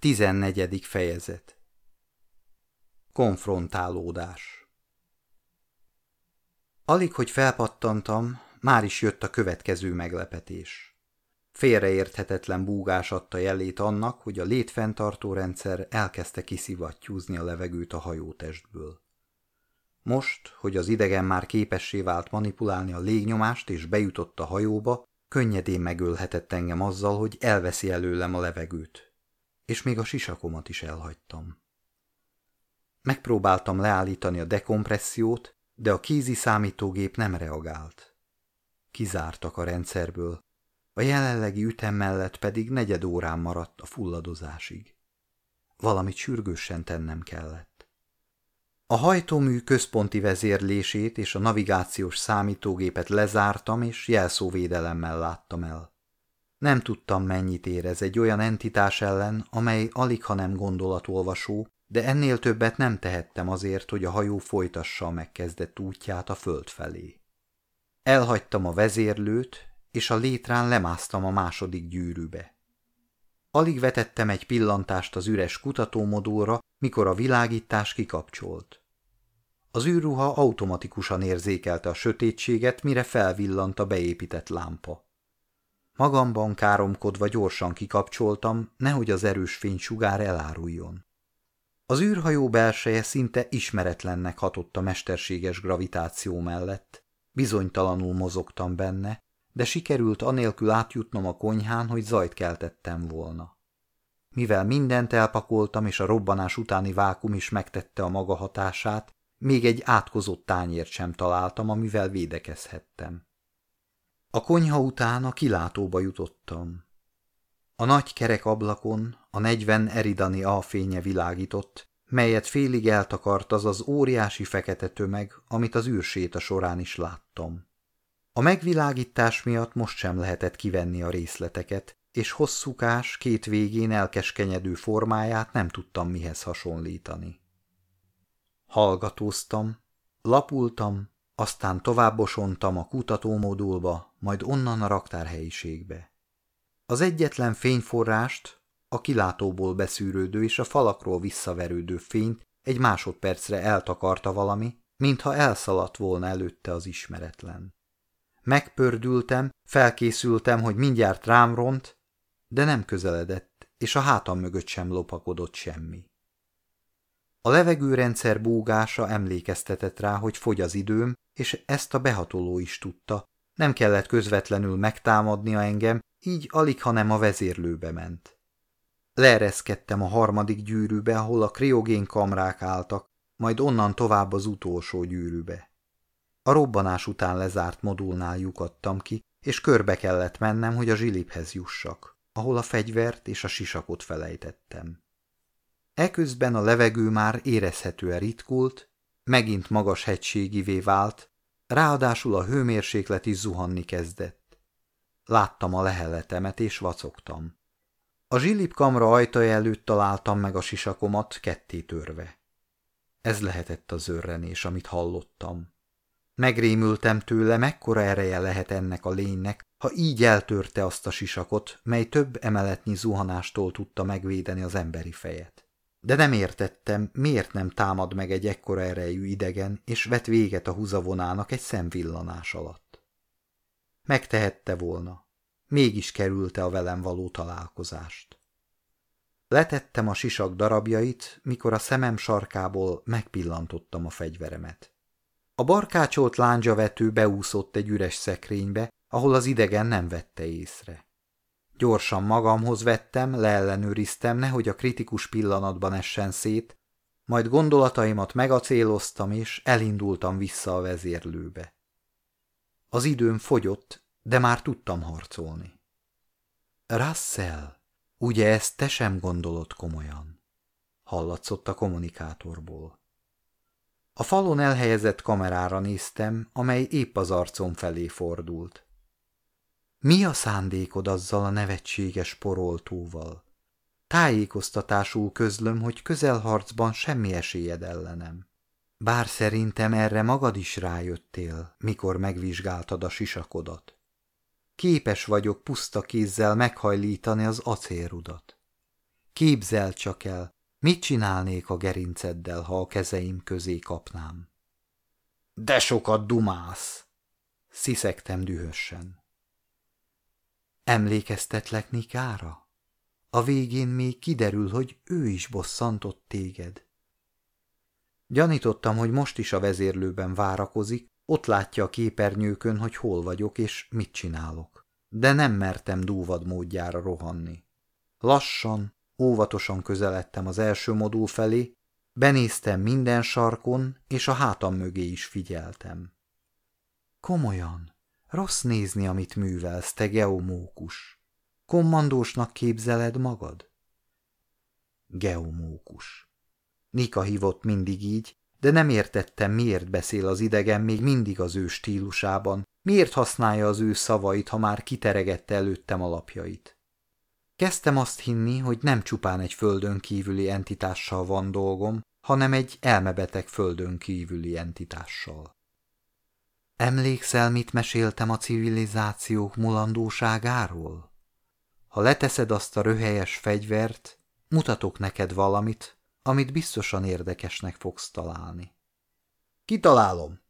Tizennegyedik fejezet Konfrontálódás Alig, hogy felpattantam, már is jött a következő meglepetés. Félreérthetetlen búgás adta jelét annak, hogy a létfenntartó rendszer elkezdte kiszivattyúzni a levegőt a hajótestből. Most, hogy az idegen már képessé vált manipulálni a légnyomást és bejutott a hajóba, könnyedén megölhetett engem azzal, hogy elveszi előlem a levegőt és még a sisakomat is elhagytam. Megpróbáltam leállítani a dekompressziót, de a kézi számítógép nem reagált. Kizártak a rendszerből, a jelenlegi ütem mellett pedig negyed órán maradt a fulladozásig. Valamit sürgősen tennem kellett. A hajtómű központi vezérlését és a navigációs számítógépet lezártam, és jelszóvédelemmel láttam el. Nem tudtam, mennyit érez egy olyan entitás ellen, amely alig ha nem gondolatolvasó, de ennél többet nem tehettem azért, hogy a hajó folytassa a megkezdett útját a föld felé. Elhagytam a vezérlőt, és a létrán lemásztam a második gyűrűbe. Alig vetettem egy pillantást az üres kutatómodulra, mikor a világítás kikapcsolt. Az űrruha automatikusan érzékelte a sötétséget, mire felvillant a beépített lámpa. Magamban káromkodva gyorsan kikapcsoltam, nehogy az erős fénysugár eláruljon. Az űrhajó belseje szinte ismeretlennek hatott a mesterséges gravitáció mellett. Bizonytalanul mozogtam benne, de sikerült anélkül átjutnom a konyhán, hogy zajt keltettem volna. Mivel mindent elpakoltam, és a robbanás utáni vákum is megtette a maga hatását, még egy átkozott tányért sem találtam, amivel védekezhettem. A konyha után a kilátóba jutottam. A nagy kerek ablakon a negyven eridani alfénye világított, melyet félig eltakart az az óriási fekete tömeg, amit az űrséta során is láttam. A megvilágítás miatt most sem lehetett kivenni a részleteket, és hosszúkás, két végén elkeskenyedő formáját nem tudtam mihez hasonlítani. Hallgatóztam, lapultam, aztán továbbosontam a kutatómodulba, majd onnan a raktárhelyiségbe. Az egyetlen fényforrást, a kilátóból beszűrődő és a falakról visszaverődő fényt egy másodpercre eltakarta valami, mintha elszaladt volna előtte az ismeretlen. Megpördültem, felkészültem, hogy mindjárt rám ront, de nem közeledett, és a hátam mögött sem lopakodott semmi. A levegőrendszer búgása emlékeztetett rá, hogy fogy az időm, és ezt a behatoló is tudta. Nem kellett közvetlenül megtámadnia engem, így alig, hanem a vezérlőbe ment. Leereszkedtem a harmadik gyűrűbe, ahol a kriogén kamrák álltak, majd onnan tovább az utolsó gyűrűbe. A robbanás után lezárt modulnál lyukadtam ki, és körbe kellett mennem, hogy a zsiliphez jussak, ahol a fegyvert és a sisakot felejtettem. Eközben a levegő már érezhetően ritkult, megint magas hegységivé vált, ráadásul a hőmérséklet is zuhanni kezdett. Láttam a leheletemet és vacogtam. A zsilip kamra ajtaja előtt találtam meg a sisakomat ketté törve. Ez lehetett az örrenés, amit hallottam. Megrémültem tőle, mekkora ereje lehet ennek a lénynek, ha így eltörte azt a sisakot, mely több emeletnyi zuhanástól tudta megvédeni az emberi fejet. De nem értettem, miért nem támad meg egy ekkora erejű idegen, és vet véget a húzavonának egy szemvillanás alatt. Megtehette volna. Mégis kerülte a velem való találkozást. Letettem a sisak darabjait, mikor a szemem sarkából megpillantottam a fegyveremet. A barkácsolt lándzsavető beúszott egy üres szekrénybe, ahol az idegen nem vette észre. Gyorsan magamhoz vettem, leellenőriztem, nehogy a kritikus pillanatban essen szét, majd gondolataimat megacéloztam, és elindultam vissza a vezérlőbe. Az időm fogyott, de már tudtam harcolni. Russell, ugye ezt te sem gondolod komolyan? Hallatszott a kommunikátorból. A falon elhelyezett kamerára néztem, amely épp az arcom felé fordult. Mi a szándékod azzal a nevetséges poroltóval? Tájékoztatásul közlöm, hogy közelharcban semmi esélyed ellenem. Bár szerintem erre magad is rájöttél, mikor megvizsgáltad a sisakodat. Képes vagyok puszta kézzel meghajlítani az acélrudat. Képzel csak el, mit csinálnék a gerinceddel, ha a kezeim közé kapnám. De sokat dumálsz! Sziszegtem dühösen. Emlékeztetlek Nikára? A végén még kiderül, hogy ő is bosszantott téged. Gyanítottam, hogy most is a vezérlőben várakozik, ott látja a képernyőkön, hogy hol vagyok és mit csinálok. De nem mertem dúvad módjára rohanni. Lassan, óvatosan közeledtem az első modul felé, benéztem minden sarkon, és a hátam mögé is figyeltem. Komolyan, rossz nézni, amit művelsz, te geomókus. Kommandósnak képzeled magad? Geomókus. Nika hívott mindig így, de nem értettem, miért beszél az idegen még mindig az ő stílusában, miért használja az ő szavait, ha már kiteregette előttem alapjait. Kezdtem azt hinni, hogy nem csupán egy földön kívüli entitással van dolgom, hanem egy elmebeteg földön kívüli entitással. Emlékszel, mit meséltem a civilizációk mulandóságáról? Ha leteszed azt a röhelyes fegyvert, mutatok neked valamit, amit biztosan érdekesnek fogsz találni. Kitalálom.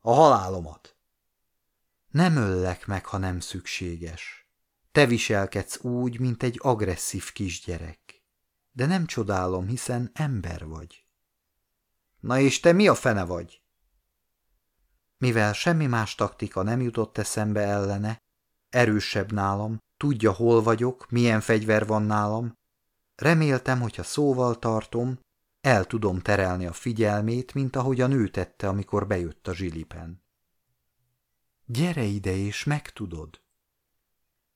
A halálomat. Nem öllek meg, ha nem szükséges. Te viselkedsz úgy, mint egy agresszív kisgyerek. De nem csodálom, hiszen ember vagy. Na és te mi a fene vagy? Mivel semmi más taktika nem jutott eszembe ellene, erősebb nálam, tudja, hol vagyok, milyen fegyver van nálam, reméltem, hogyha szóval tartom, el tudom terelni a figyelmét, mint ahogy a nő tette, amikor bejött a zsilipen. Gyere ide és megtudod.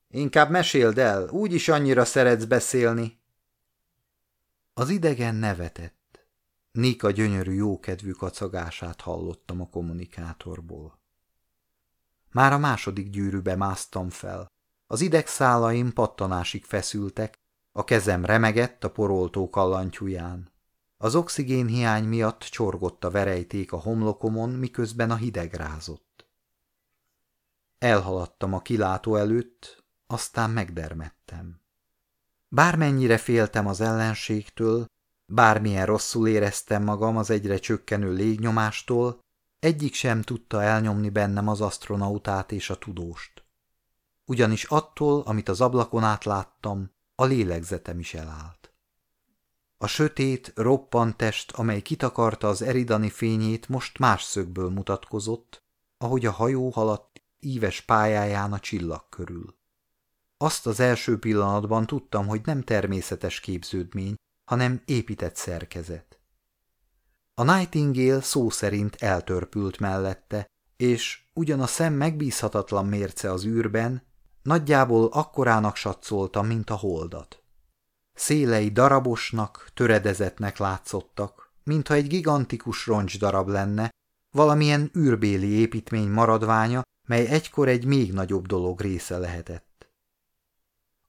Inkább meséld el, úgyis annyira szeretsz beszélni. Az idegen nevetett. Nika gyönyörű jókedvű kacagását hallottam a kommunikátorból. Már a második gyűrűbe másztam fel. Az idegszálaim pattanásig feszültek, a kezem remegett a poroltó kallantyúján. Az oxigén hiány miatt csorgott a verejték a homlokomon, miközben a hideg rázott. Elhaladtam a kilátó előtt, aztán megdermettem. Bármennyire féltem az ellenségtől, Bármilyen rosszul éreztem magam az egyre csökkenő légnyomástól, egyik sem tudta elnyomni bennem az astronautát és a tudóst. Ugyanis attól, amit az ablakon át láttam, a lélegzetem is elállt. A sötét, roppant test, amely kitakarta az eridani fényét, most más szögből mutatkozott, ahogy a hajó haladt íves pályáján a csillag körül. Azt az első pillanatban tudtam, hogy nem természetes képződmény, hanem épített szerkezet. A Nightingale szó szerint eltörpült mellette, és ugyan a szem megbízhatatlan mérce az űrben, nagyjából akkorának satszolta, mint a holdat. Szélei darabosnak, töredezetnek látszottak, mintha egy gigantikus roncsdarab lenne, valamilyen űrbéli építmény maradványa, mely egykor egy még nagyobb dolog része lehetett.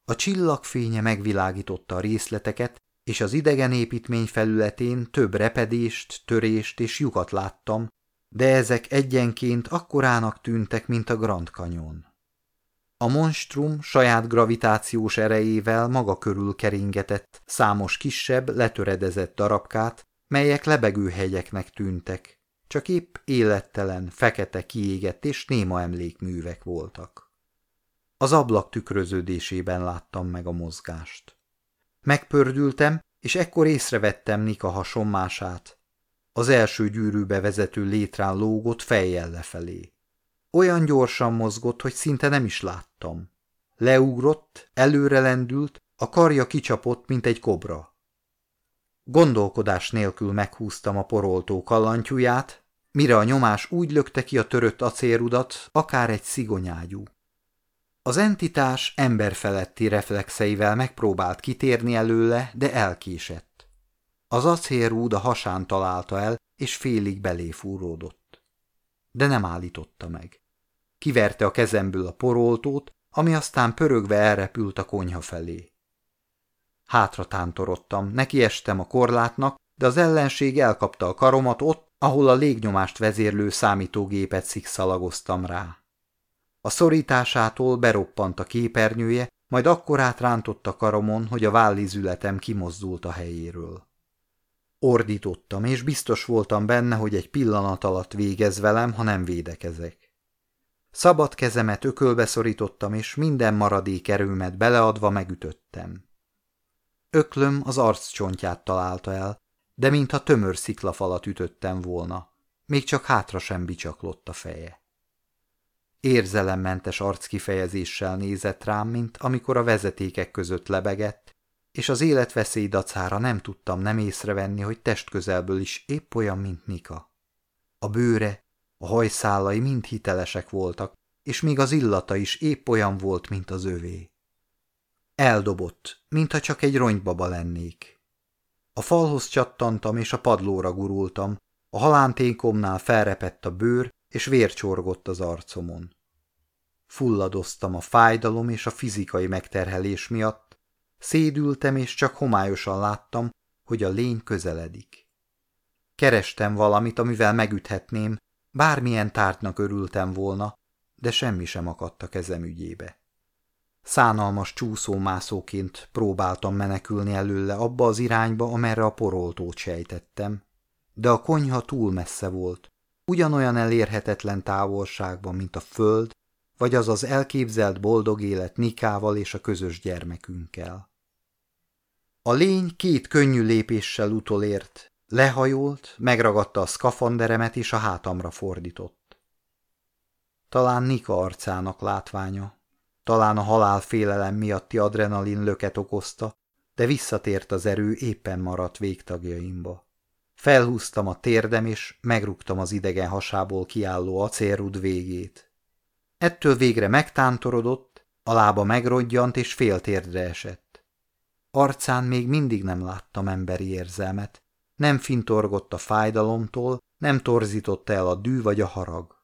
A csillagfénye megvilágította a részleteket, és az idegen építmény felületén több repedést, törést és lyukat láttam, de ezek egyenként akkorának tűntek, mint a Grand Canyon. A monstrum saját gravitációs erejével maga körül keringetett számos kisebb, letöredezett darabkát, melyek lebegő hegyeknek tűntek, csak épp élettelen, fekete kiégett és néma emlékművek voltak. Az ablak tükröződésében láttam meg a mozgást. Megpördültem, és ekkor észrevettem Nika hasonmását. Az első gyűrűbe vezető létrán lógott fejjel lefelé. Olyan gyorsan mozgott, hogy szinte nem is láttam. Leugrott, előre lendült, a karja kicsapott, mint egy kobra. Gondolkodás nélkül meghúztam a poroltó kallantyúját, mire a nyomás úgy lökte ki a törött acérudat, akár egy szigonyágyú. Az entitás emberfeletti reflexeivel megpróbált kitérni előle, de elkésett. Az acélrúd a hasán találta el, és félig belé fúródott. De nem állította meg. Kiverte a kezemből a poroltót, ami aztán pörögve elrepült a konyha felé. Hátra tántorodtam, nekiestem a korlátnak, de az ellenség elkapta a karomat ott, ahol a légnyomást vezérlő számítógépet szikszalagoztam rá. A szorításától beroppant a képernyője, majd akkor átrántott a karomon, hogy a vállizületem kimozdult a helyéről. Ordítottam, és biztos voltam benne, hogy egy pillanat alatt végez velem, ha nem védekezek. Szabad kezemet ökölbe szorítottam, és minden maradék erőmet beleadva megütöttem. Öklöm az arccsontját találta el, de mintha tömör sziklafalat ütöttem volna, még csak hátra sem bicsaklott a feje. Érzelemmentes arckifejezéssel nézett rám, mint amikor a vezetékek között lebegett, és az életveszély dacára nem tudtam nem észrevenni, hogy testközelből is épp olyan, mint Nika. A bőre, a hajszálai mind hitelesek voltak, és még az illata is épp olyan volt, mint az övé. Eldobott, mintha csak egy ronybaba lennék. A falhoz csattantam, és a padlóra gurultam, a halántékomnál felrepett a bőr, és vér csorgott az arcomon. Fulladoztam a fájdalom és a fizikai megterhelés miatt, szédültem, és csak homályosan láttam, hogy a lény közeledik. Kerestem valamit, amivel megüthetném, bármilyen tárgynak örültem volna, de semmi sem akadt a kezem ügyébe. Szánalmas csúszómászóként próbáltam menekülni előle abba az irányba, amerre a poroltót sejtettem, de a konyha túl messze volt, ugyanolyan elérhetetlen távolságban, mint a föld, vagy az az elképzelt boldog élet Nikával és a közös gyermekünkkel. A lény két könnyű lépéssel utolért, lehajolt, megragadta a szkafanderemet és a hátamra fordított. Talán Nika arcának látványa, talán a halálfélelem miatti adrenalin löket okozta, de visszatért az erő éppen maradt végtagjaimba. Felhúztam a térdem, és megrúgtam az idegen hasából kiálló acélrud végét. Ettől végre megtántorodott, a lába megrodjant, és fél térdre esett. Arcán még mindig nem láttam emberi érzelmet, nem fintorgott a fájdalomtól, nem torzította el a dű vagy a harag.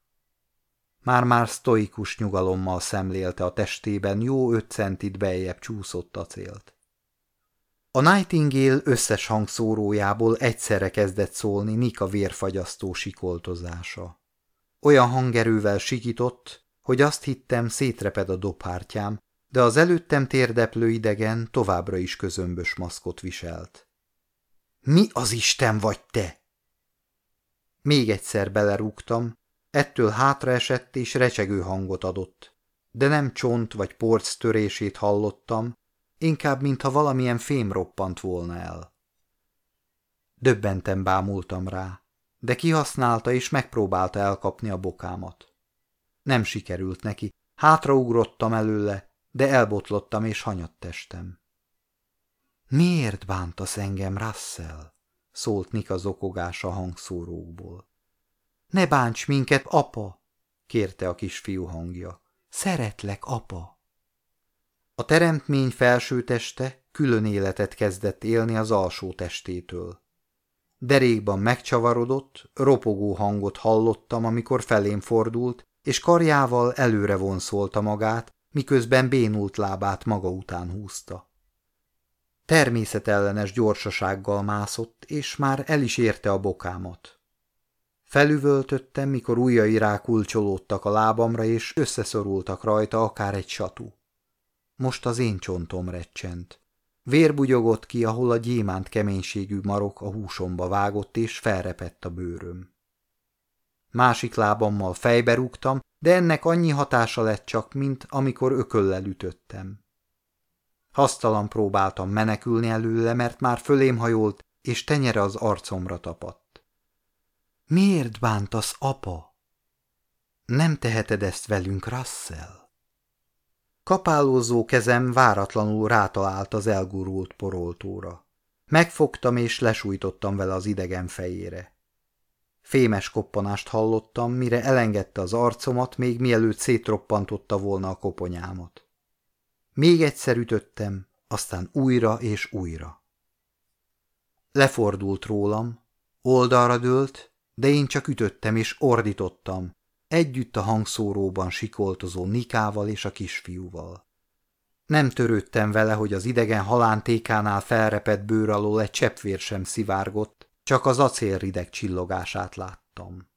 Már-már sztoikus nyugalommal szemlélte a testében jó öt centit beljebb csúszott acélt. A Nightingale összes hangszórójából egyszerre kezdett szólni Nika vérfagyasztó sikoltozása. Olyan hangerővel sikított, hogy azt hittem szétreped a dobhártyám, de az előttem térdeplő idegen továbbra is közömbös maszkot viselt. Mi az Isten vagy te? Még egyszer belerúgtam, ettől hátraesett és recsegő hangot adott, de nem csont vagy porc törését hallottam, inkább mintha valamilyen fém roppant volna el. Döbbenten bámultam rá, de kihasználta és megpróbálta elkapni a bokámat. Nem sikerült neki, hátraugrottam előle, de elbotlottam és hanyatt testem. Miért bántasz engem, Russell? szólt Nika zokogása hangszórókból. Ne bánts minket, apa! kérte a kisfiú hangja. Szeretlek, apa! A teremtmény felső teste külön életet kezdett élni az alsó testétől. Derékban megcsavarodott, ropogó hangot hallottam, amikor felém fordult, és karjával előre vonszolta magát, miközben bénult lábát maga után húzta. Természetellenes gyorsasággal mászott, és már el is érte a bokámat. Felüvöltöttem, mikor ujjai rákulcsolódtak a lábamra, és összeszorultak rajta akár egy satú. Most az én csontom recsent. Vér bugyogott ki, ahol a gyémánt keménységű marok a húsomba vágott, és felrepett a bőröm. Másik lábammal fejbe rúgtam, de ennek annyi hatása lett csak, mint amikor ököllel ütöttem. Hasztalan próbáltam menekülni előle, mert már fölém hajolt, és tenyere az arcomra tapadt. Miért bántasz, apa? Nem teheted ezt velünk, Russell? Kapálózó kezem váratlanul rátalált az elgurult poroltóra. Megfogtam és lesújtottam vele az idegen fejére. Fémes koppanást hallottam, mire elengedte az arcomat, még mielőtt szétroppantotta volna a koponyámat. Még egyszer ütöttem, aztán újra és újra. Lefordult rólam, oldalra dőlt, de én csak ütöttem és ordítottam, együtt a hangszóróban sikoltozó Nikával és a kisfiúval. Nem törődtem vele, hogy az idegen halántékánál felrepett bőr alól egy cseppvér sem szivárgott, csak az acélrideg csillogását láttam.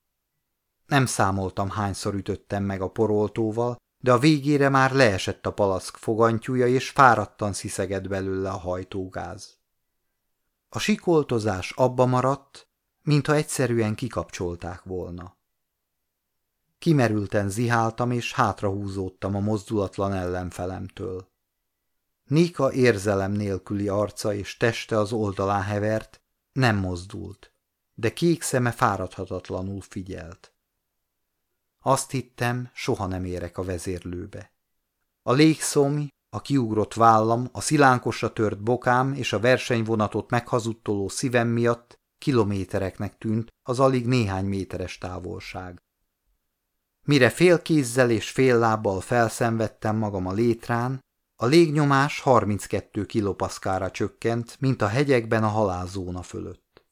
Nem számoltam, hányszor ütöttem meg a poroltóval, de a végére már leesett a palack fogantyúja, és fáradtan sziszegett belőle a hajtógáz. A sikoltozás abba maradt, mintha egyszerűen kikapcsolták volna. Kimerülten ziháltam, és hátrahúzódtam a mozdulatlan ellenfelemtől. Nika érzelem nélküli arca és teste az oldalán hevert, nem mozdult, de kék szeme fáradhatatlanul figyelt. Azt hittem, soha nem érek a vezérlőbe. A légszomj, a kiugrott vállam, a szilánkosra tört bokám és a versenyvonatot meghazudtoló szívem miatt kilométereknek tűnt az alig néhány méteres távolság. Mire fél kézzel és fél lábbal felszenvedtem magam a létrán, a légnyomás 32 kilopaszkára csökkent, mint a hegyekben a halálzóna fölött.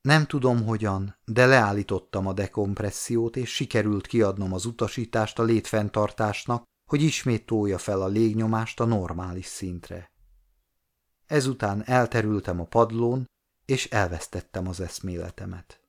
Nem tudom hogyan, de leállítottam a dekompressziót, és sikerült kiadnom az utasítást a létfenntartásnak, hogy ismét tolja fel a légnyomást a normális szintre. Ezután elterültem a padlón, és elvesztettem az eszméletemet.